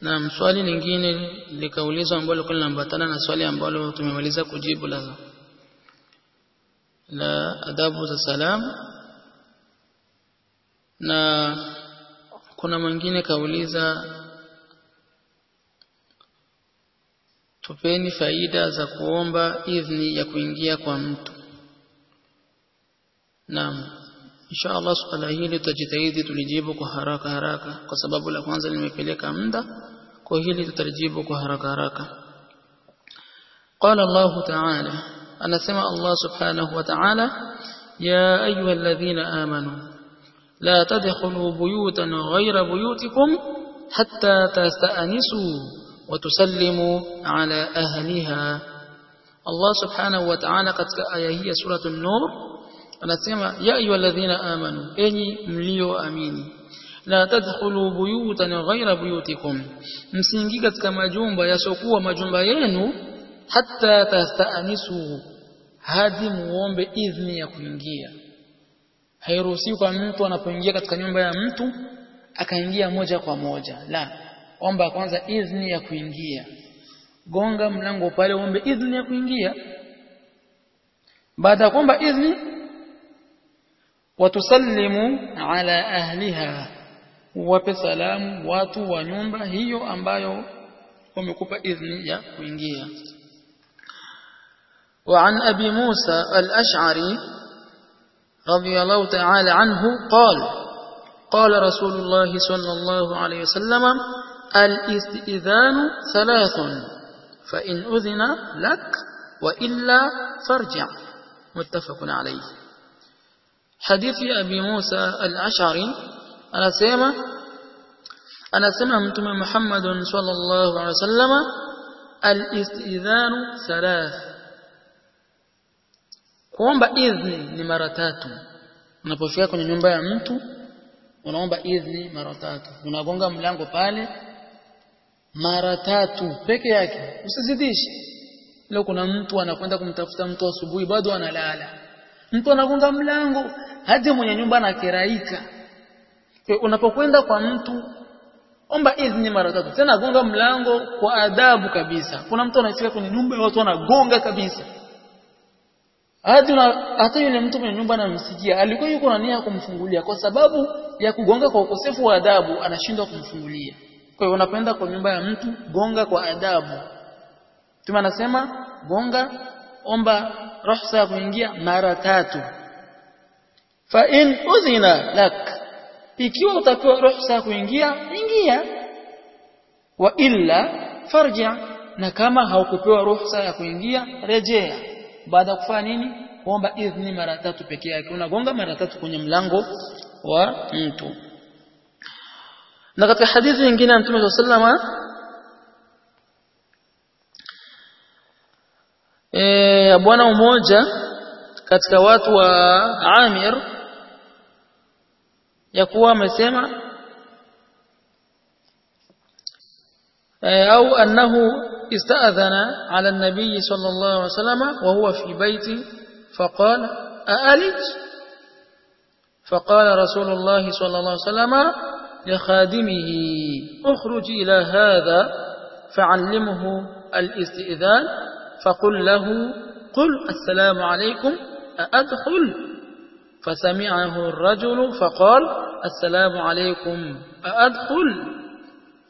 na swali lingine likaulizwa ambalo lilikuwa linaambatana na swali ambalo tumemaliza kujibu la la adabu za salam. Na kuna mwingine kauliza tupeni faida za kuomba idhni ya kuingia kwa mtu. Naam insha Allah swala hili tutajitahidi tulijibu kwa haraka haraka kwa sababu la kwanza nimepeleka muda kwa hili tutalijibu kwa haraka haraka قال الله تعالى أنا سمع الله سبحانه وتعالى يا أيها الذين آمنوا لا تدخلوا بيوتا غير بيوتكم حتى تستأنسوا وتسلموا على أهلها الله سبحانه وتعالى قد آية هي سورة النور anasema ya ayyuhalladhina amanu enyi mlioamini la tadkhulu buyutan ghayra buyutikum msiingie katika majumba yasokuwa majumba yenu hatta tastanisu hadi muombe idhni ya kuingia. Hairuhusiwi kwa mtu anapoingia katika nyumba ya mtu akaingia moja kwa moja. La omba kwanza idhni ya kuingia. Gonga mlango pale uombe idhni ya kuingia. Baada ya kuomba idhni watusallimu ala ahliha wape salamu watu wa nyumba hiyo ambayo wamekupa idhni ya kuingia وعن أبي موسى الأشعري رضي الله تعالى عنه قال قال رسول الله صلى الله عليه وسلم الاستئذان ثلاث فإن أذن لك وإلا فارجع. متفق عليه. hadithi ya Abi Musa al-Ash'ari anasema anasema mtume Muhammad sallallahu alaihi wasallam al-istidhanu thalath. Kuomba idhni ni mara tatu. Unapofika kwenye nyumba ya mtu unaomba idhni mara tatu. Unagonga mlango pale mara tatu peke yake. Usizidishi leo kuna mtu anakwenda kumtafuta mtu asubuhi bado analala. Mtu anagonga mlango hadi mwenye nyumba anakeraika unapokwenda kwa mtu omba idhni mara tatu. Tena gonga mlango kwa adabu kabisa. Kuna mtu anafika kwenye nyumba watu wanagonga kabisa. Hadi hata yule mtu mwenye nyumba anamsikia alikuwa yuko na nia kumfungulia kwa sababu ya kugonga kwa ukosefu wa adabu anashindwa kumfungulia. Kwa hiyo unapenda kwa nyumba ya mtu gonga kwa adabu. Tuma anasema gonga omba ruhusa ya kuingia mara tatu fa in udhina lak. Ikiwa utapewa ruhusa kuingia ingia. Wa illa farja na kama haukupewa ruhusa ya kuingia rejea. Baada ya kufanya nini? Kuomba idhni mara tatu peke yake. Unagonga mara tatu kwenye mlango wa mtu. Na katika hadithi nyingine Mtume sallama eh bwana mmoja katika watu wa Amir ya kuwa amesema au annahu استأذن على النبي صلى الله عليه وسلم وهو في بيتي فقال أألج فقال رسول الله صلى الله عليه وسلم لخادمه اخرج إلى هذا فعلمه الاستئذان فقل له قل السلام عليكم أأدخل؟ فسمعه الرجل فقال السلام عليكم أأدخل؟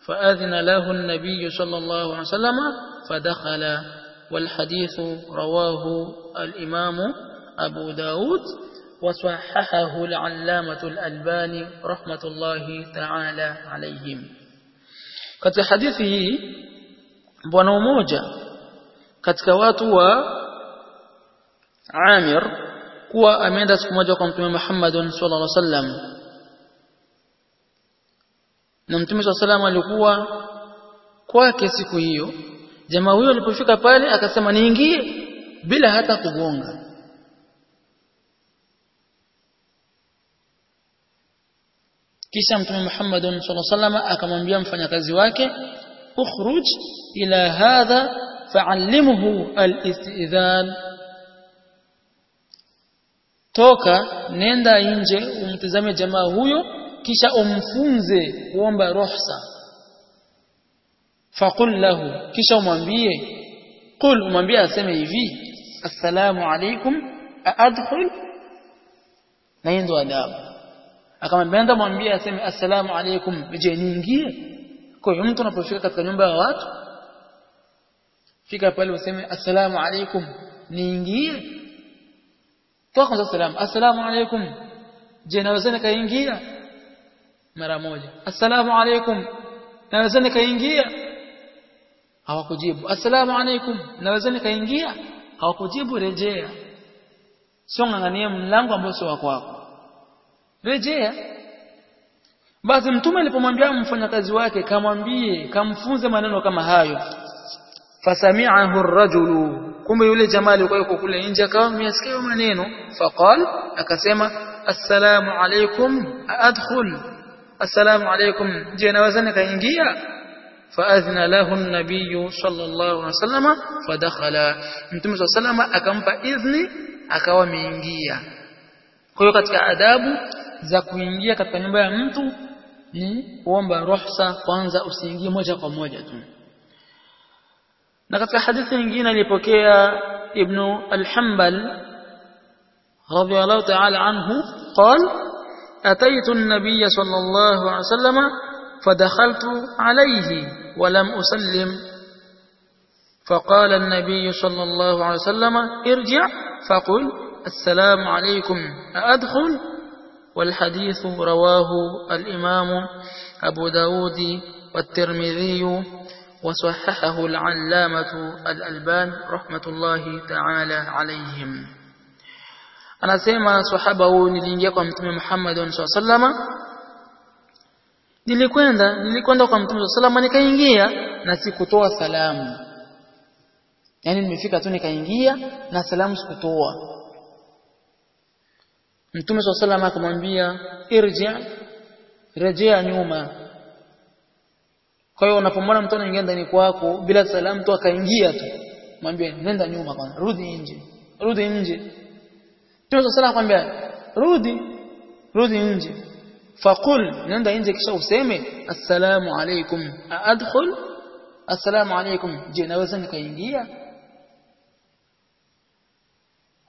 فأذن له النبي صلى الله عليه وسلم فدخل. والحديث رواه الإمام أبو داود وصححه العلامة الألباني رحمة الله تعالى عليهم. Katika hadithi hii bwana mmoja katika watu wa Amir kuwa ameenda siku moja kwa mtume Muhammad sallallahu alaihi wasallam na mtume swalla salam alikuwa kwake siku hiyo jamaa huyo alipofika pale akasema niingie bila hata kugonga kisha mtume Muhammad sallallahu alaihi wasallam akamwambia mfanyakazi wake ukhruj ila hadha fa'allimhu al-istidhan toka nenda nje umtizame jamaa huyo kisha umfunze kuomba ruhusa faqul lahu kisha umwambie qul umwambie aseme hivi assalamu alaikum aadkhul na hiyo ndo adabu. Akamwambia ndo mwambie aseme assalamu alaikum je niingie? Kwa hiyo mtu unapofika katika nyumba ya watu fika pale useme assalamu alaikum niingie toa salam, salamu. Assalamu alaikum. Je naweza nikaingia mara moja. Assalamu alaykum. naweza nikaingia hawakujibu. Assalamu alaykum. naweza nikaingia hawakujibu rejea. Sio nganganie mlango ambao sio wako rejea. Basi mtume alipomwambia mfanyakazi wake kamwambie kamfunze maneno kama hayo. Fasami'ahu ar-rajulu kumbe yule jamaa alikuwa yuko kule nje akawa amesikia maneno faqal akasema assalamu alaikum adkhul assalamu alaikum je naweza nikaingia faadhina lahu an-nabiy sallallahu alaihi wasallam fadakhala mtume sallallahu alaihi akampa idhni akawa ameingia kwa hiyo katika adabu za kuingia katika nyumba ya mtu ni kuomba ruhusa kwanza usiingie moja kwa moja tu na katika hadithi nyingine alipokea ibn al-Hanbal radiyallahu ta'ala anhu قال أتيت النبي صلى الله عليه وسلم فدخلت عليه ولم أسلم. فقال النبي صلى الله عليه وسلم ارجع. فقل السلام عليكم أأدخل؟ والحديث رواه الإمام أبو داود والترمذي وصححه العلامة الألبان رحمة الله تعالى عليهم anasema sahaba huyu niliingia kwa mtume Muhammad sallama nilikwenda nilikwenda kwa mtume sallama nikaingia na sikutoa salamu yani nimefika tu nikaingia na salamu sikutoa mtume sallama akamwambia irji rejea nyuma kwa hiyo unapomwona mtu anaingia ndani kwako bila salamu tu akaingia tu mwambie nenda nyuma kwanza rudi nje rudi nje. Tunaweza sala kwambia rudi rudi nje. Faqul nenda nje kisha useme assalamu alaykum. Adkhul. Assalamu alaykum. Je naweza nikaingia?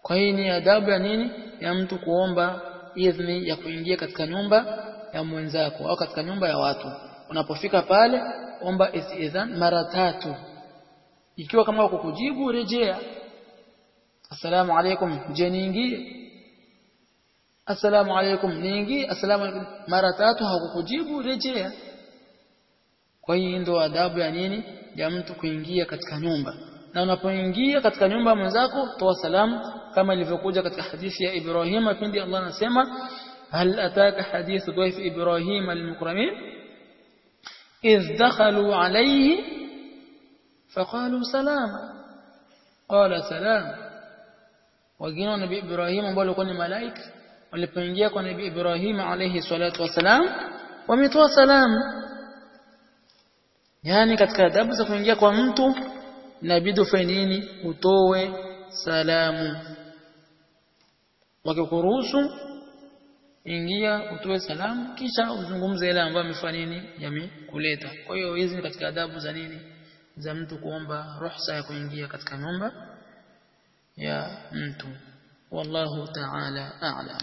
Kwa hiyo ni adabu ya nini? Ya mtu kuomba idhni ya kuingia katika nyumba ya mwenzako au katika nyumba ya watu unapofika pale omba istidhan mara tatu. Ikiwa kama kukujibu rejea. Assalamu alaikum je niingie assalamu alaikum niingie assalamu alaikum mara tatu hakukujibu rejea. Kwa hiyo ndo adabu ya nini? Ya mtu kuingia katika nyumba. Na unapoingia katika nyumba mwenzako toa salamu kama ilivyokuja katika hadithi ya Ibrahim pindi Allah anasema hal ataka hadithu dhaif Ibrahim al-mukramin إذ دخلوا عليه فقالوا سلام. قال سلام. وجينا نبي إبراهيم. وقالوا كوني ملايك ولبنجيا كوني نبي إبراهيم عليه الصلاة والسلام. ومتوا يعني سلام يعني كتك أدبس فنجيا كوني منتو نبي دفنيني وطوي سلام. وكي ingia utoe salamu kisha uzungumze yale ambayo amefanya nini yamekuleta. Kwa hiyo hizi ni katika adabu za nini? Za mtu kuomba ruhusa ya kuingia katika nyumba ya mtu. Wallahu ta'ala a'lam